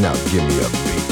Now give me a beat.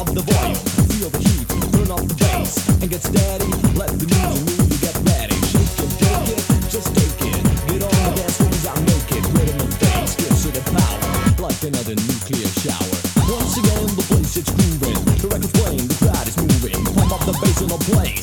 up the volume, feel the heat, turn up the bass, and get steady. Let the music move you, get ready. Shake it, take it, just take it. Get on the dance floor, I'm naked. Rhythm and bass gives you the power, like another nuclear shower. Once again, the place it's grooving, the record's playing, the crowd is moving. Pump up the bass and I'm playing.